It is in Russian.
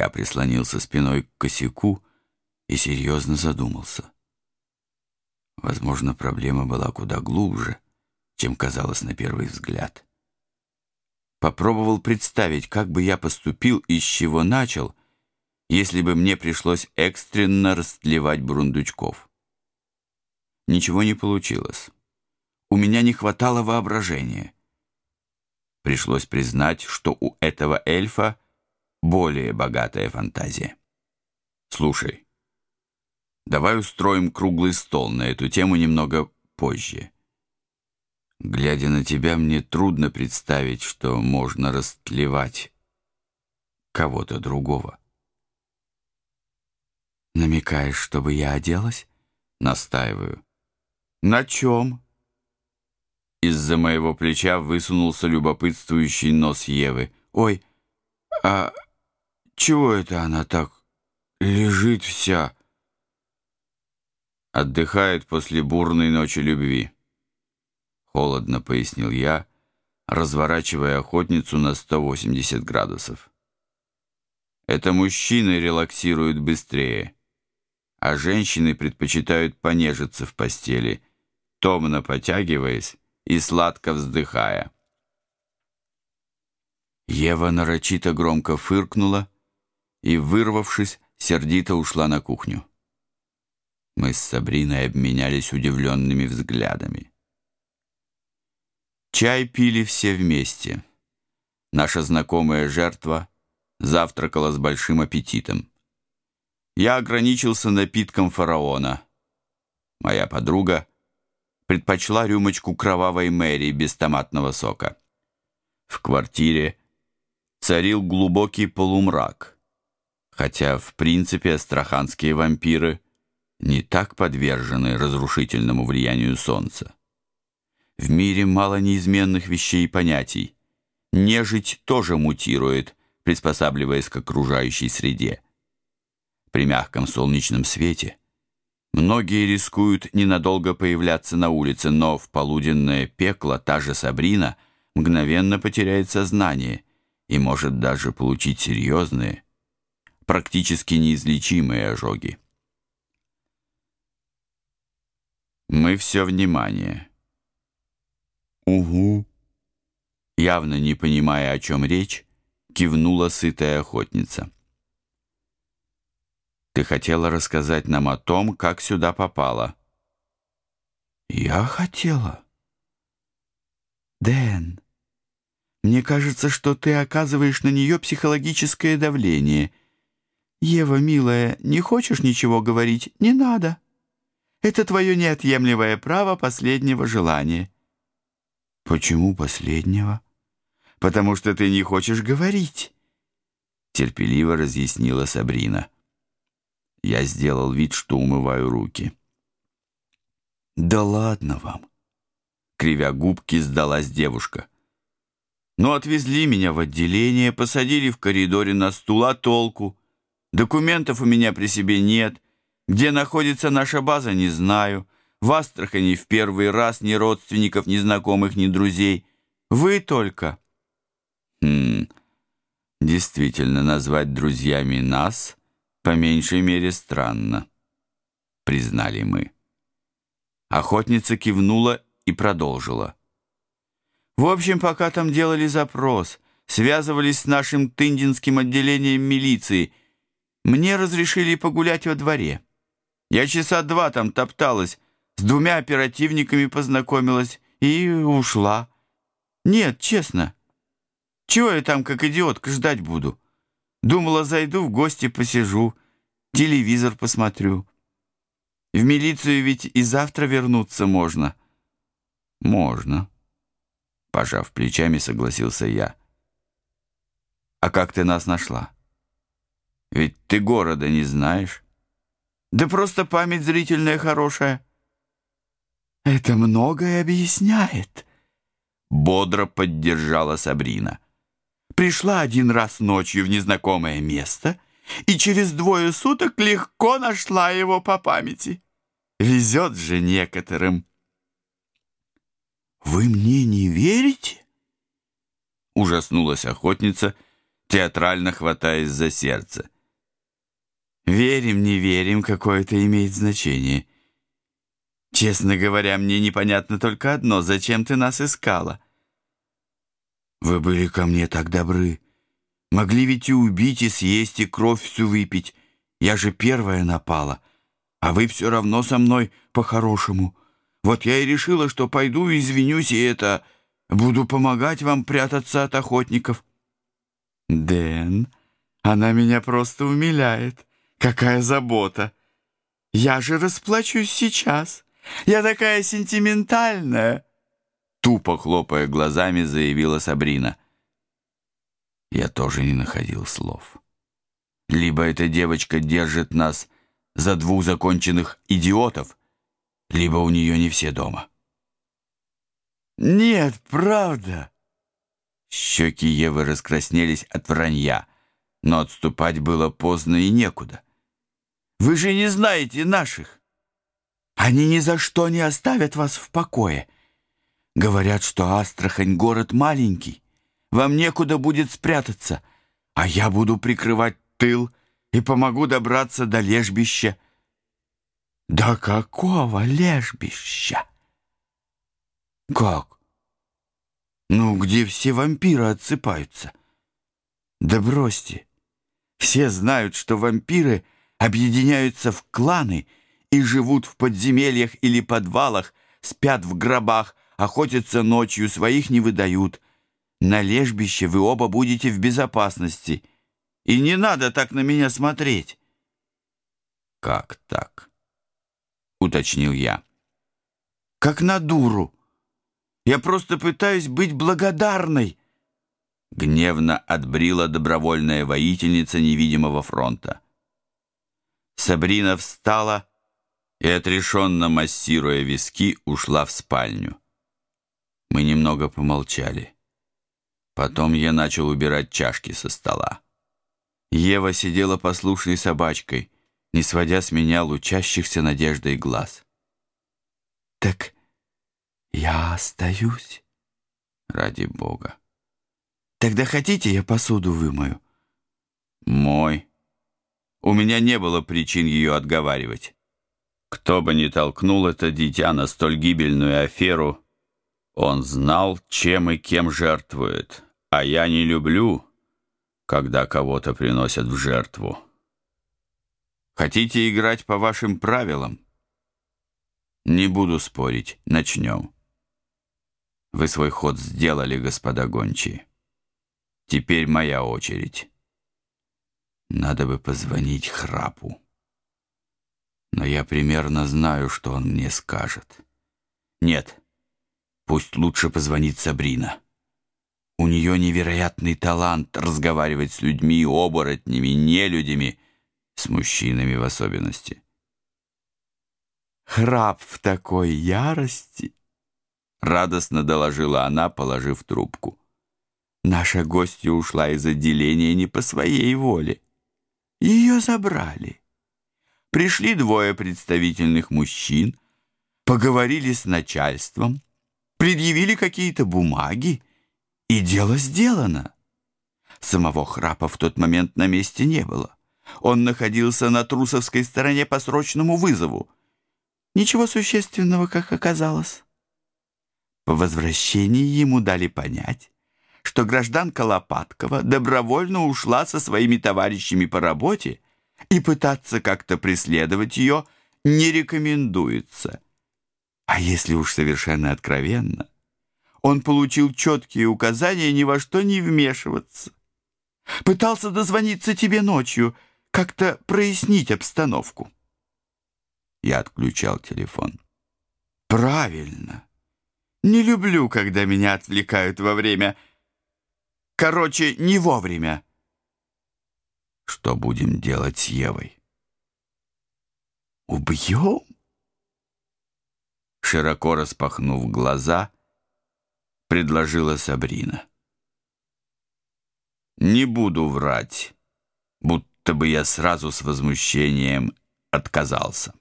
Я прислонился спиной к косяку и серьезно задумался. Возможно, проблема была куда глубже, чем казалось на первый взгляд. Попробовал представить, как бы я поступил и с чего начал, если бы мне пришлось экстренно растлевать бурундучков. Ничего не получилось. У меня не хватало воображения. Пришлось признать, что у этого эльфа более богатая фантазия. Слушай, давай устроим круглый стол на эту тему немного позже. Глядя на тебя, мне трудно представить, что можно растлевать кого-то другого. Намекаешь, чтобы я оделась? Настаиваю. На чем? Из-за моего плеча высунулся любопытствующий нос Евы. Ой, а чего это она так лежит вся? Отдыхает после бурной ночи любви. Холодно пояснил я, разворачивая охотницу на 180 градусов. Это мужчины релаксируют быстрее, а женщины предпочитают понежиться в постели, томно потягиваясь и сладко вздыхая. Ева нарочито громко фыркнула и, вырвавшись, сердито ушла на кухню. Мы с Сабриной обменялись удивленными взглядами. Чай пили все вместе. Наша знакомая жертва завтракала с большим аппетитом. Я ограничился напитком фараона. Моя подруга предпочла рюмочку кровавой Мэри без томатного сока. В квартире царил глубокий полумрак, хотя, в принципе, астраханские вампиры не так подвержены разрушительному влиянию солнца. В мире мало неизменных вещей и понятий. Нежить тоже мутирует, приспосабливаясь к окружающей среде. При мягком солнечном свете Многие рискуют ненадолго появляться на улице, но в полуденное пекло та же Сабрина мгновенно потеряет сознание и может даже получить серьезные, практически неизлечимые ожоги. Мы все внимание. Угу. Явно не понимая, о чем речь, кивнула сытая охотница. Ты хотела рассказать нам о том, как сюда попала. Я хотела. Дэн, мне кажется, что ты оказываешь на нее психологическое давление. Ева, милая, не хочешь ничего говорить? Не надо. Это твое неотъемлемое право последнего желания. Почему последнего? Потому что ты не хочешь говорить, терпеливо разъяснила Сабрина. Я сделал вид, что умываю руки. «Да ладно вам!» Кривя губки, сдалась девушка. «Ну, отвезли меня в отделение, посадили в коридоре на стул, а толку? Документов у меня при себе нет. Где находится наша база, не знаю. В Астрахани в первый раз ни родственников, ни знакомых, ни друзей. Вы только...» «Хм, действительно, назвать друзьями нас по меньшей мере странно, признали мы. Охотница кивнула и продолжила. В общем, пока там делали запрос, связывались с нашим тындинским отделением милиции, мне разрешили погулять во дворе. Я часа два там топталась, с двумя оперативниками познакомилась и ушла. Нет, честно. Чего я там, как идиотка, ждать буду? Думала, зайду в гости, посижу, телевизор посмотрю. В милицию ведь и завтра вернуться можно. Можно. Пожав плечами, согласился я. А как ты нас нашла? Ведь ты города не знаешь. Да просто память зрительная хорошая. Это многое объясняет. Бодро поддержала Сабрина. Пришла один раз ночью в незнакомое место и через двое суток легко нашла его по памяти. Везет же некоторым. «Вы мне не верите?» Ужаснулась охотница, театрально хватаясь за сердце. Верим, не верим, какое это имеет значение. Честно говоря, мне непонятно только одно. Зачем ты нас искала? Вы были ко мне так добры. Могли ведь и убить, и съесть, и кровь всю выпить. Я же первая напала. А вы все равно со мной по-хорошему. Вот я и решила, что пойду, извинюсь, и это... Буду помогать вам прятаться от охотников. Дэн, она меня просто умиляет. Какая забота. Я же расплачусь сейчас. Я такая сентиментальная. Тупо хлопая глазами, заявила Сабрина. Я тоже не находил слов. Либо эта девочка держит нас за двух законченных идиотов, либо у нее не все дома. «Нет, правда!» Щеки Евы раскраснелись от вранья, но отступать было поздно и некуда. «Вы же не знаете наших! Они ни за что не оставят вас в покое. Говорят, что Астрахань — город маленький, вам некуда будет спрятаться, а я буду прикрывать тыл и помогу добраться до лежбища». «Да какого лежбища?» «Как? Ну, где все вампиры отсыпаются?» «Да бросьте. Все знают, что вампиры объединяются в кланы и живут в подземельях или подвалах, спят в гробах, охотятся ночью, своих не выдают. На лежбище вы оба будете в безопасности. И не надо так на меня смотреть». «Как так?» — уточнил я. «Как на дуру». Я просто пытаюсь быть благодарной!» Гневно отбрила добровольная воительница невидимого фронта. Сабрина встала и, отрешенно массируя виски, ушла в спальню. Мы немного помолчали. Потом я начал убирать чашки со стола. Ева сидела послушной собачкой, не сводя с меня лучащихся надеждой глаз. «Так я остаюсь. Ради Бога. Тогда хотите, я посуду вымою? Мой. У меня не было причин ее отговаривать. Кто бы ни толкнул это дитя на столь гибельную аферу, он знал, чем и кем жертвует. А я не люблю, когда кого-то приносят в жертву. Хотите играть по вашим правилам? Не буду спорить. Начнем. Вы свой ход сделали, господа гончие. Теперь моя очередь. Надо бы позвонить Храпу. Но я примерно знаю, что он мне скажет. Нет, пусть лучше позвонит Сабрина. У нее невероятный талант разговаривать с людьми, оборотнями, нелюдями, с мужчинами в особенности. Храп в такой ярости —— радостно доложила она, положив трубку. «Наша гостья ушла из отделения не по своей воле. Ее забрали. Пришли двое представительных мужчин, поговорили с начальством, предъявили какие-то бумаги, и дело сделано. Самого Храпа в тот момент на месте не было. Он находился на Трусовской стороне по срочному вызову. Ничего существенного, как оказалось. По возвращении ему дали понять, что гражданка Лопаткова добровольно ушла со своими товарищами по работе и пытаться как-то преследовать ее не рекомендуется. А если уж совершенно откровенно, он получил четкие указания ни во что не вмешиваться. Пытался дозвониться тебе ночью, как-то прояснить обстановку. Я отключал телефон. Правильно. Не люблю, когда меня отвлекают во время... Короче, не вовремя. Что будем делать с Евой? Убьем? Широко распахнув глаза, предложила Сабрина. Не буду врать, будто бы я сразу с возмущением отказался.